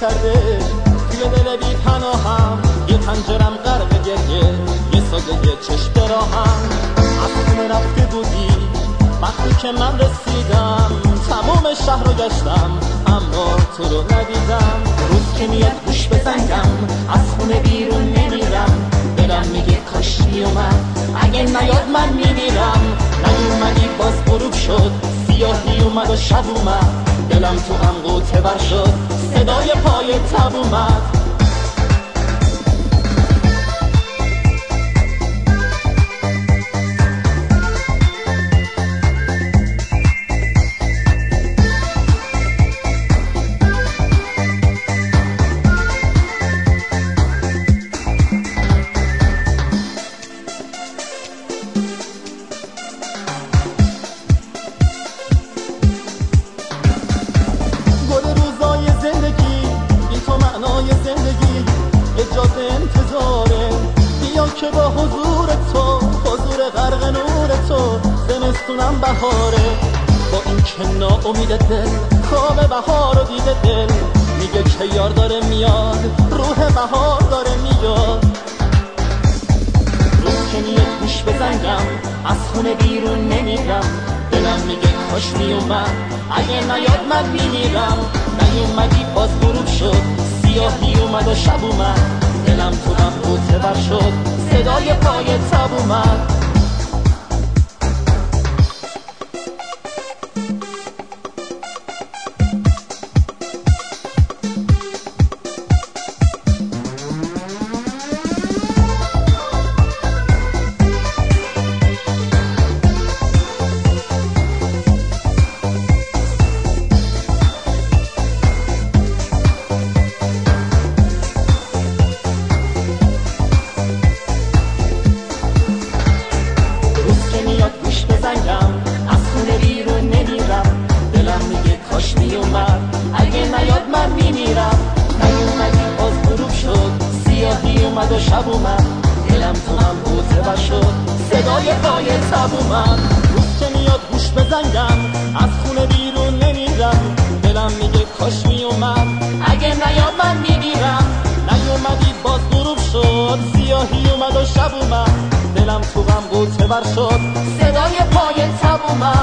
کرده. توی دل بی پناهم یه پنجرم غرق گریه. یه ساده یه چشم براهم از خونه رفته بودی وقتی که من رسیدم. تمام شهر رو گشتم اما تو رو ندیدم. روز که میاد گوش بزنگم از خونه بیرون نمیرم. دلم میگه کاش میومد. اگه نیاد من میمیرم. نیومدی باز غروب شد سیاهی اومد و شب اومد. دلم تو هم قوطه بر شد صدای پای تب اومد. زمستونم بهاره. با این که ناامید دل خواب بهار رو دیده دل. میگه که یار داره میاد روح بهار داره میاد. روز که میاد گوش بزنگم از خونه بیرون نمیرم. دلم میگه کاش میومد اگه نیاد من میمیرم. نیومدی باز غروب شد سیاهی اومد و شب اومد. دلم تو قوطه بر شد صدای پای تب اومد. اومد دلم تو هم بوته شد. صدای پای تب اومد روز که میاد گوش بزنگم از خونه بیرون نمیرم. دلم میگه کاش میومد. اگه نیاد من میمیرم نیومدی باز غروب شد. سیاهی اومد و شب اومد. دلم تو قوطه بر شد. صدای پای تب اومد